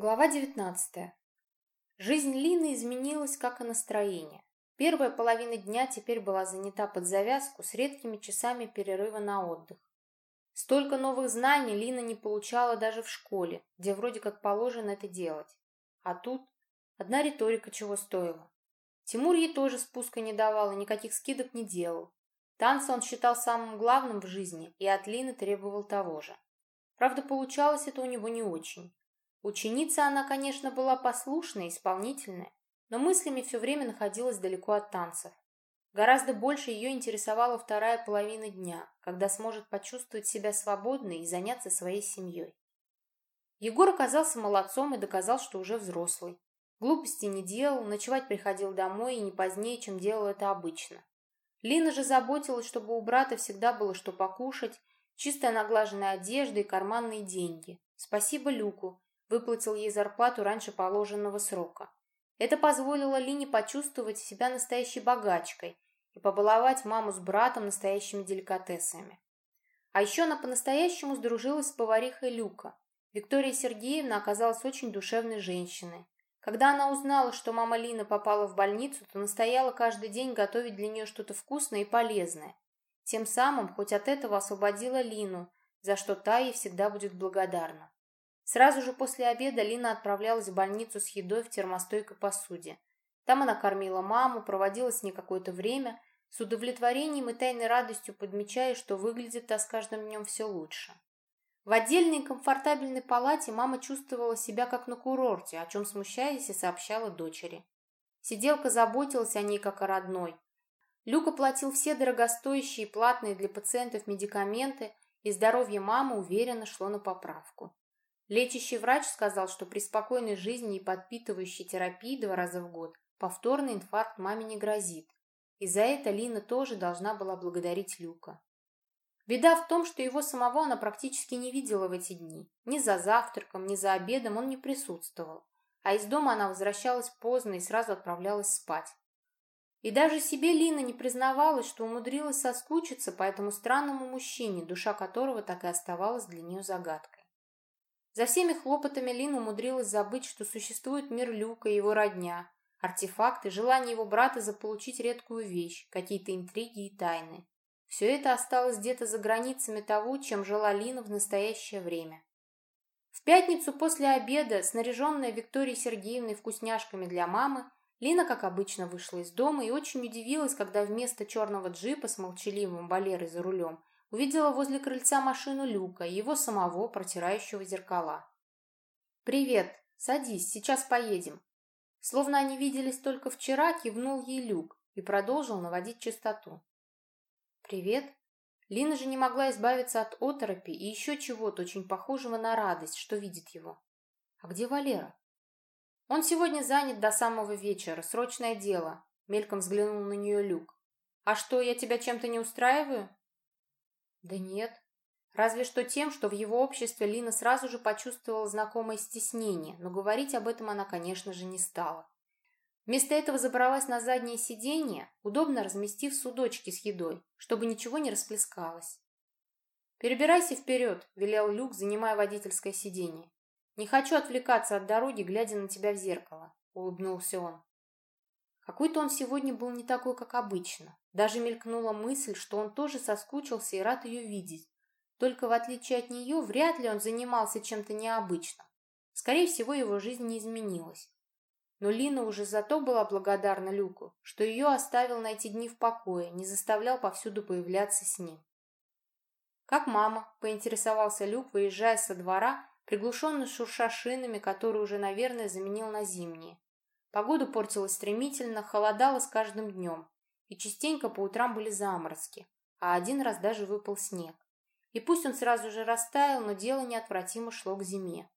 Глава 19. Жизнь Лины изменилась, как и настроение. Первая половина дня теперь была занята под завязку с редкими часами перерыва на отдых. Столько новых знаний Лина не получала даже в школе, где вроде как положено это делать. А тут одна риторика чего стоила. Тимур ей тоже спуска не давал и никаких скидок не делал. Танцы он считал самым главным в жизни и от Лины требовал того же. Правда, получалось это у него не очень. Ученица она, конечно, была послушная, исполнительная, но мыслями все время находилась далеко от танцев. Гораздо больше ее интересовала вторая половина дня, когда сможет почувствовать себя свободной и заняться своей семьей. Егор оказался молодцом и доказал, что уже взрослый. Глупости не делал, ночевать приходил домой и не позднее, чем делал это обычно. Лина же заботилась, чтобы у брата всегда было что покушать, чистая наглаженная одежда и карманные деньги. Спасибо Люку, выплатил ей зарплату раньше положенного срока. Это позволило Лине почувствовать себя настоящей богачкой и побаловать маму с братом настоящими деликатесами. А еще она по-настоящему сдружилась с поварихой Люка. Виктория Сергеевна оказалась очень душевной женщиной. Когда она узнала, что мама Лины попала в больницу, то настояла каждый день готовить для нее что-то вкусное и полезное. Тем самым хоть от этого освободила Лину, за что та ей всегда будет благодарна. Сразу же после обеда Лина отправлялась в больницу с едой в термостойкой посуде. Там она кормила маму, проводила с ней какое-то время, с удовлетворением и тайной радостью подмечая, что выглядит та с каждым днем все лучше. В отдельной комфортабельной палате мама чувствовала себя как на курорте, о чем смущаясь и сообщала дочери. Сиделка заботилась о ней как о родной. Люк оплатил все дорогостоящие и платные для пациентов медикаменты, и здоровье мамы уверенно шло на поправку. Лечащий врач сказал, что при спокойной жизни и подпитывающей терапии два раза в год повторный инфаркт маме не грозит. И за это Лина тоже должна была благодарить Люка. Беда в том, что его самого она практически не видела в эти дни. Ни за завтраком, ни за обедом он не присутствовал. А из дома она возвращалась поздно и сразу отправлялась спать. И даже себе Лина не признавалась, что умудрилась соскучиться по этому странному мужчине, душа которого так и оставалась для нее загадкой. За всеми хлопотами Лин умудрилась забыть, что существует мир Люка и его родня, артефакты, желание его брата заполучить редкую вещь, какие-то интриги и тайны. Все это осталось где-то за границами того, чем жила Лина в настоящее время. В пятницу после обеда, снаряженная Викторией Сергеевной вкусняшками для мамы, Лина, как обычно, вышла из дома и очень удивилась, когда вместо черного джипа с молчаливым Валерой за рулем Увидела возле крыльца машину Люка и его самого, протирающего зеркала. «Привет! Садись, сейчас поедем!» Словно они виделись только вчера, кивнул ей Люк и продолжил наводить чистоту. «Привет!» Лина же не могла избавиться от оторопи и еще чего-то очень похожего на радость, что видит его. «А где Валера?» «Он сегодня занят до самого вечера, срочное дело», — мельком взглянул на нее Люк. «А что, я тебя чем-то не устраиваю?» Да нет. Разве что тем, что в его обществе Лина сразу же почувствовала знакомое стеснение, но говорить об этом она, конечно же, не стала. Вместо этого забралась на заднее сиденье, удобно разместив судочки с едой, чтобы ничего не расплескалось. «Перебирайся вперед», — велел Люк, занимая водительское сиденье. «Не хочу отвлекаться от дороги, глядя на тебя в зеркало», — улыбнулся он. Какой-то он сегодня был не такой, как обычно. Даже мелькнула мысль, что он тоже соскучился и рад ее видеть. Только в отличие от нее, вряд ли он занимался чем-то необычным. Скорее всего, его жизнь не изменилась. Но Лина уже зато была благодарна Люку, что ее оставил на эти дни в покое, не заставлял повсюду появляться с ним. «Как мама?» – поинтересовался Люк, выезжая со двора, приглушенно шурша шинами, которые уже, наверное, заменил на зимние. Погода портилась стремительно, холодало с каждым днем, и частенько по утрам были заморозки, а один раз даже выпал снег. И пусть он сразу же растаял, но дело неотвратимо шло к зиме.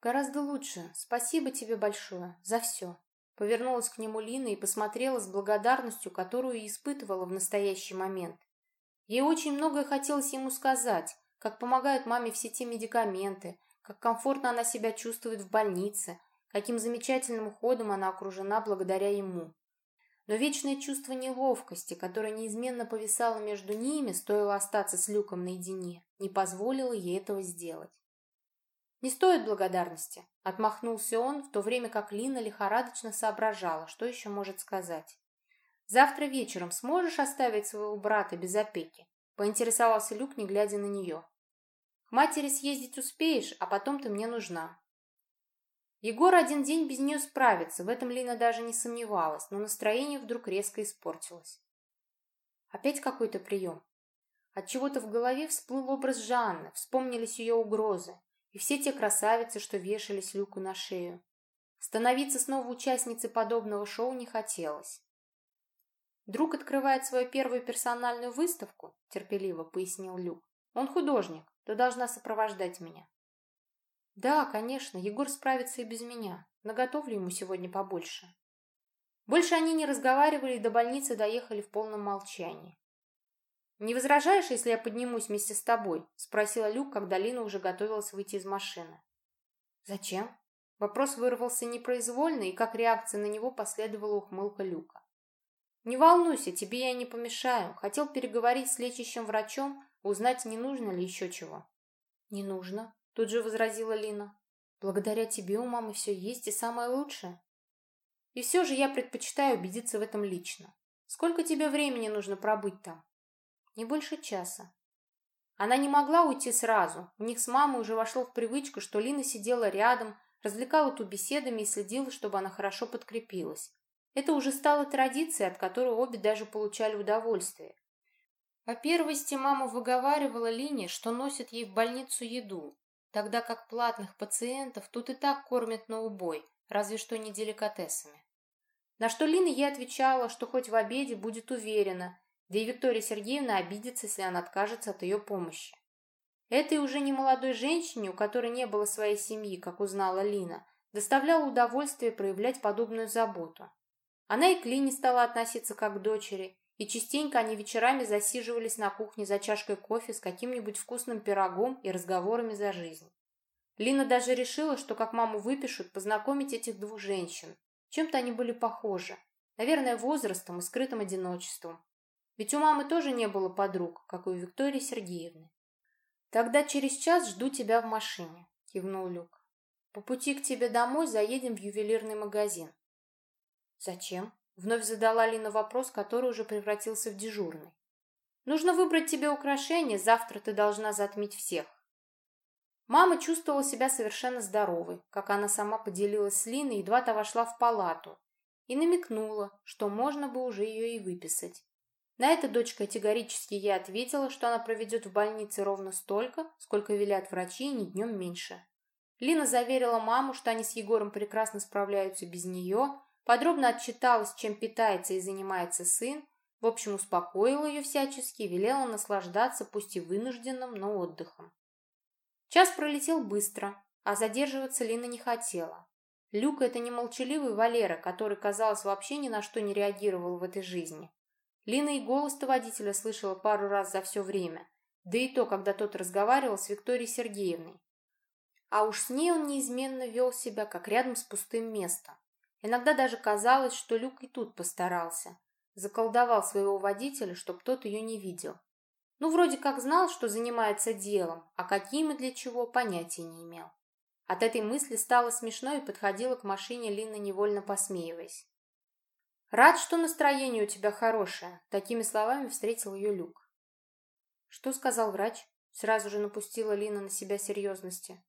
«Гораздо лучше. Спасибо тебе большое. За все». Повернулась к нему Лина и посмотрела с благодарностью, которую испытывала в настоящий момент. Ей очень многое хотелось ему сказать, как помогают маме все те медикаменты, как комфортно она себя чувствует в больнице, каким замечательным уходом она окружена благодаря ему. Но вечное чувство неловкости, которое неизменно повисало между ними, стоило остаться с Люком наедине, не позволило ей этого сделать. «Не стоит благодарности», — отмахнулся он, в то время как Лина лихорадочно соображала, что еще может сказать. «Завтра вечером сможешь оставить своего брата без опеки?» — поинтересовался Люк, не глядя на нее. «К матери съездить успеешь, а потом ты мне нужна». Егор один день без нее справится, в этом Лина даже не сомневалась, но настроение вдруг резко испортилось. Опять какой-то прием. Отчего-то в голове всплыл образ Жанны, вспомнились ее угрозы и все те красавицы, что вешались Люку на шею. Становиться снова участницей подобного шоу не хотелось. «Друг открывает свою первую персональную выставку», — терпеливо пояснил Люк. «Он художник, ты должна сопровождать меня». «Да, конечно, Егор справится и без меня. Наготовлю ему сегодня побольше». Больше они не разговаривали и до больницы доехали в полном молчании. «Не возражаешь, если я поднимусь вместе с тобой?» — спросила Люк, когда Лина уже готовилась выйти из машины. «Зачем?» Вопрос вырвался непроизвольно, и как реакция на него последовала ухмылка Люка. «Не волнуйся, тебе я не помешаю. Хотел переговорить с лечащим врачом, узнать, не нужно ли еще чего». «Не нужно», — тут же возразила Лина. «Благодаря тебе у мамы все есть и самое лучшее». «И все же я предпочитаю убедиться в этом лично. Сколько тебе времени нужно пробыть там?» Не больше часа. Она не могла уйти сразу. У них с мамой уже вошло в привычку, что Лина сидела рядом, развлекала ту беседами и следила, чтобы она хорошо подкрепилась. Это уже стало традицией, от которой обе даже получали удовольствие. По первости мама выговаривала Лине, что носит ей в больницу еду, тогда как платных пациентов тут и так кормят на убой, разве что не деликатесами. На что Лина ей отвечала, что хоть в обеде будет уверена, да и Виктория Сергеевна обидится, если она откажется от ее помощи. Этой уже не молодой женщине, у которой не было своей семьи, как узнала Лина, доставляло удовольствие проявлять подобную заботу. Она и к Лине стала относиться как к дочери, и частенько они вечерами засиживались на кухне за чашкой кофе с каким-нибудь вкусным пирогом и разговорами за жизнь. Лина даже решила, что как маму выпишут, познакомить этих двух женщин. Чем-то они были похожи. Наверное, возрастом и скрытым одиночеством. Ведь у мамы тоже не было подруг, как у Виктории Сергеевны. «Тогда через час жду тебя в машине», — кивнул Люк. «По пути к тебе домой заедем в ювелирный магазин». «Зачем?» — вновь задала Лина вопрос, который уже превратился в дежурный. «Нужно выбрать тебе украшение, завтра ты должна затмить всех». Мама чувствовала себя совершенно здоровой, как она сама поделилась с Линой, едва-то вошла в палату, и намекнула, что можно бы уже ее и выписать. На это дочь категорически ей ответила, что она проведет в больнице ровно столько, сколько велят врачи, и ни днем меньше. Лина заверила маму, что они с Егором прекрасно справляются без нее, подробно отчиталась, чем питается и занимается сын, в общем, успокоила ее всячески и велела наслаждаться, пусть и вынужденным, но отдыхом. Час пролетел быстро, а задерживаться Лина не хотела. Люк – это не молчаливый Валера, который, казалось, вообще ни на что не реагировал в этой жизни. Лина и голос-то водителя слышала пару раз за все время, да и то, когда тот разговаривал с Викторией Сергеевной. А уж с ней он неизменно вел себя, как рядом с пустым местом. Иногда даже казалось, что Люк и тут постарался. Заколдовал своего водителя, чтоб тот ее не видел. Ну, вроде как знал, что занимается делом, а каким и для чего понятия не имел. От этой мысли стало смешно и подходила к машине Лина, невольно посмеиваясь. «Рад, что настроение у тебя хорошее», — такими словами встретил ее Люк. «Что сказал врач?» — сразу же напустила Лина на себя серьезности.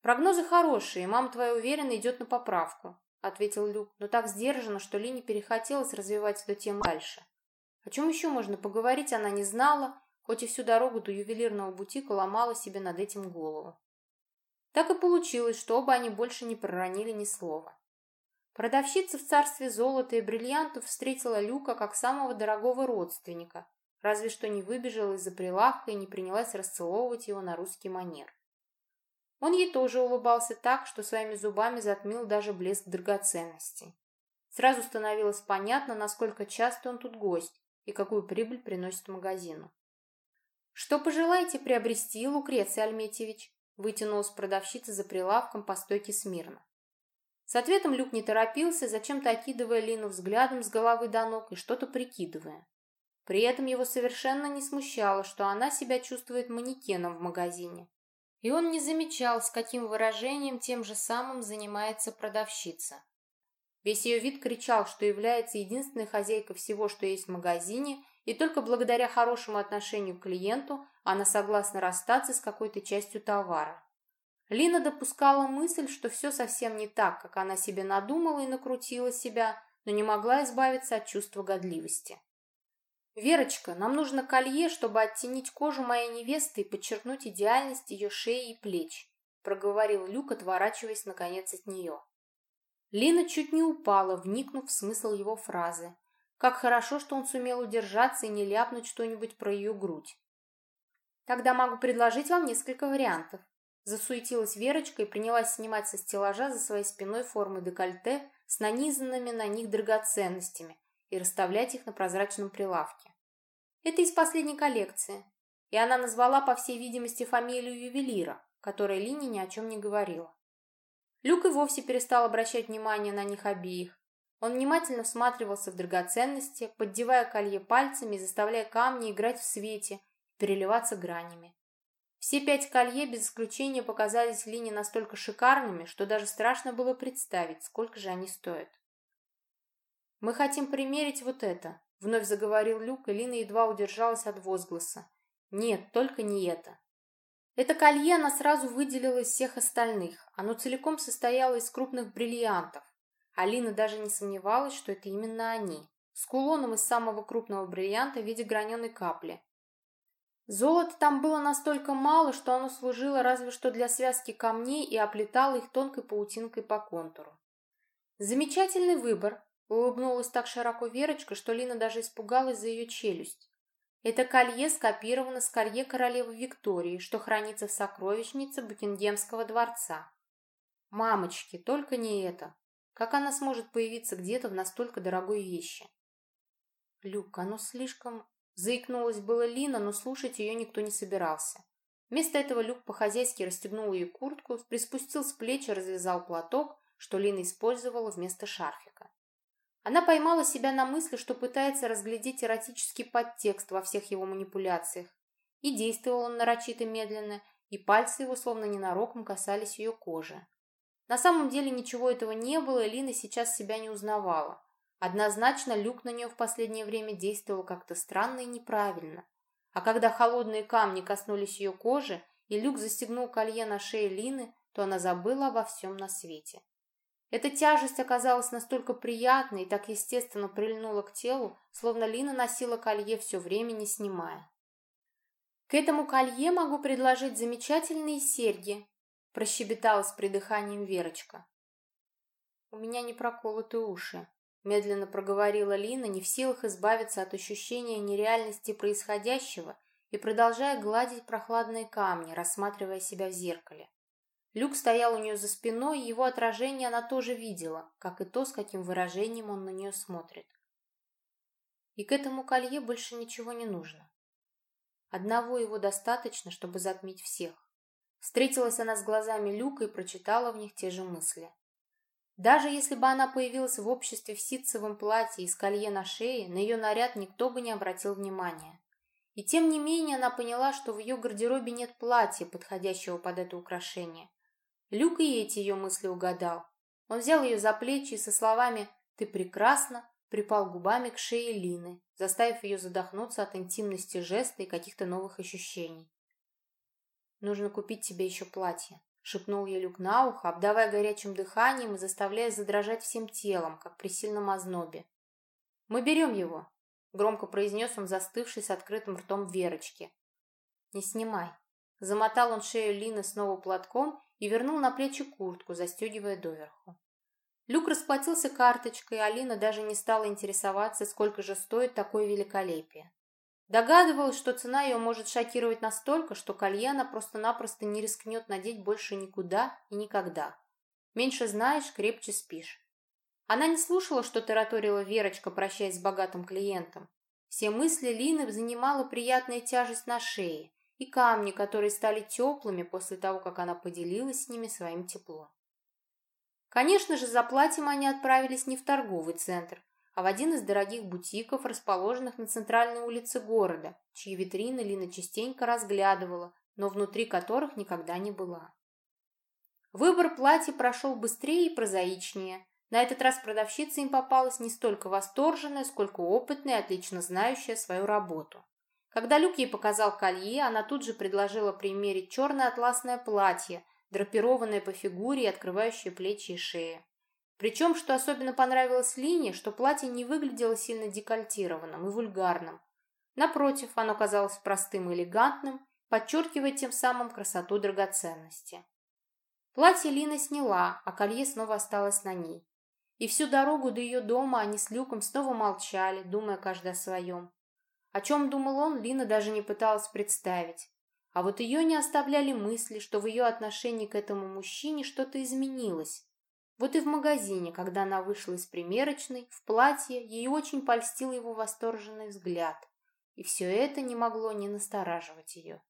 «Прогнозы хорошие, мама твоя уверена идет на поправку», — ответил Люк, но так сдержанно, что Лине перехотелось развивать эту тему дальше. О чем еще можно поговорить, она не знала, хоть и всю дорогу до ювелирного бутика ломала себе над этим голову. Так и получилось, что оба они больше не проронили ни слова. Продавщица в царстве золота и бриллиантов встретила Люка как самого дорогого родственника, разве что не выбежала из-за прилавка и не принялась расцеловывать его на русский манер. Он ей тоже улыбался так, что своими зубами затмил даже блеск драгоценностей. Сразу становилось понятно, насколько часто он тут гость и какую прибыль приносит магазину. «Что пожелаете приобрести, Лукреций Альметьевич?» вытянулась продавщица за прилавком по стойке смирно. С ответом Люк не торопился, зачем-то окидывая Лину взглядом с головы до ног и что-то прикидывая. При этом его совершенно не смущало, что она себя чувствует манекеном в магазине. И он не замечал, с каким выражением тем же самым занимается продавщица. Весь ее вид кричал, что является единственной хозяйкой всего, что есть в магазине, и только благодаря хорошему отношению к клиенту она согласна расстаться с какой-то частью товара. Лина допускала мысль, что все совсем не так, как она себе надумала и накрутила себя, но не могла избавиться от чувства годливости. «Верочка, нам нужно колье, чтобы оттенить кожу моей невесты и подчеркнуть идеальность ее шеи и плеч», проговорил Люк, отворачиваясь наконец от нее. Лина чуть не упала, вникнув в смысл его фразы. Как хорошо, что он сумел удержаться и не ляпнуть что-нибудь про ее грудь. «Тогда могу предложить вам несколько вариантов». Засуетилась Верочка и принялась снимать со стеллажа за своей спиной формы декольте с нанизанными на них драгоценностями и расставлять их на прозрачном прилавке. Это из последней коллекции, и она назвала, по всей видимости, фамилию ювелира, которая Лине ни о чем не говорила. Люк и вовсе перестал обращать внимание на них обеих. Он внимательно всматривался в драгоценности, поддевая колье пальцами заставляя камни играть в свете переливаться гранями. Все пять колье без исключения показались Лине настолько шикарными, что даже страшно было представить, сколько же они стоят. «Мы хотим примерить вот это», — вновь заговорил Люк, и Лина едва удержалась от возгласа. «Нет, только не это. Это колье она сразу выделила из всех остальных. Оно целиком состояло из крупных бриллиантов. Алина даже не сомневалась, что это именно они. С кулоном из самого крупного бриллианта в виде граненой капли. Золота там было настолько мало, что оно служило разве что для связки камней и оплетало их тонкой паутинкой по контуру. Замечательный выбор, улыбнулась так широко Верочка, что Лина даже испугалась за ее челюсть. Это колье скопировано с колье королевы Виктории, что хранится в сокровищнице Букингемского дворца. Мамочки, только не это. Как она сможет появиться где-то в настолько дорогой вещи? Люк, оно слишком... Заикнулась была Лина, но слушать ее никто не собирался. Вместо этого Люк по-хозяйски расстегнул ее куртку, приспустил с плеч и развязал платок, что Лина использовала вместо шарфика. Она поймала себя на мысли, что пытается разглядеть эротический подтекст во всех его манипуляциях. И действовал он нарочито медленно, и пальцы его словно ненароком касались ее кожи. На самом деле ничего этого не было, и Лина сейчас себя не узнавала. Однозначно люк на нее в последнее время действовал как-то странно и неправильно. А когда холодные камни коснулись ее кожи, и люк застегнул колье на шее Лины, то она забыла обо всем на свете. Эта тяжесть оказалась настолько приятной и так естественно прильнула к телу, словно Лина носила колье все время не снимая. «К этому колье могу предложить замечательные серьги», прощебетала с придыханием Верочка. «У меня не проколоты уши», медленно проговорила Лина, не в силах избавиться от ощущения нереальности происходящего и продолжая гладить прохладные камни, рассматривая себя в зеркале. Люк стоял у нее за спиной, и его отражение она тоже видела, как и то, с каким выражением он на нее смотрит. И к этому колье больше ничего не нужно. Одного его достаточно, чтобы затмить всех. Встретилась она с глазами Люка и прочитала в них те же мысли. Даже если бы она появилась в обществе в ситцевом платье и с колье на шее, на ее наряд никто бы не обратил внимания. И тем не менее она поняла, что в ее гардеробе нет платья, подходящего под это украшение. Люк и эти ее мысли угадал. Он взял ее за плечи и со словами «Ты прекрасна» припал губами к шее Лины, заставив ее задохнуться от интимности жеста и каких-то новых ощущений. «Нужно купить тебе еще платье», — шепнул ей Люк на ухо, обдавая горячим дыханием и заставляя задрожать всем телом, как при сильном ознобе. «Мы берем его», — громко произнес он, застывший с открытым ртом Верочки. «Не снимай». Замотал он шею Лины снова платком и вернул на плечи куртку, застегивая доверху. Люк расплатился карточкой, Алина даже не стала интересоваться, сколько же стоит такое великолепие. Догадывалась, что цена ее может шокировать настолько, что колье она просто-напросто не рискнет надеть больше никуда и никогда. Меньше знаешь, крепче спишь. Она не слушала, что тараторила Верочка, прощаясь с богатым клиентом. Все мысли Лины занимала приятная тяжесть на шее, и камни, которые стали теплыми после того, как она поделилась с ними своим теплом. Конечно же, за платьем они отправились не в торговый центр, а в один из дорогих бутиков, расположенных на центральной улице города, чьи витрины Лина частенько разглядывала, но внутри которых никогда не была. Выбор платья прошел быстрее и прозаичнее. На этот раз продавщица им попалась не столько восторженная, сколько опытная отлично знающая свою работу. Когда Люк ей показал колье, она тут же предложила примерить черное атласное платье, драпированное по фигуре и открывающее плечи и шею. Причем, что особенно понравилось Лине, что платье не выглядело сильно декольтированным и вульгарным. Напротив, оно казалось простым и элегантным, подчеркивая тем самым красоту драгоценности. Платье Лина сняла, а колье снова осталось на ней. И всю дорогу до ее дома они с Люком снова молчали, думая каждый о своем. О чем думал он, Лина даже не пыталась представить. А вот ее не оставляли мысли, что в ее отношении к этому мужчине что-то изменилось. Вот и в магазине, когда она вышла из примерочной, в платье, ей очень польстил его восторженный взгляд. И все это не могло не настораживать ее.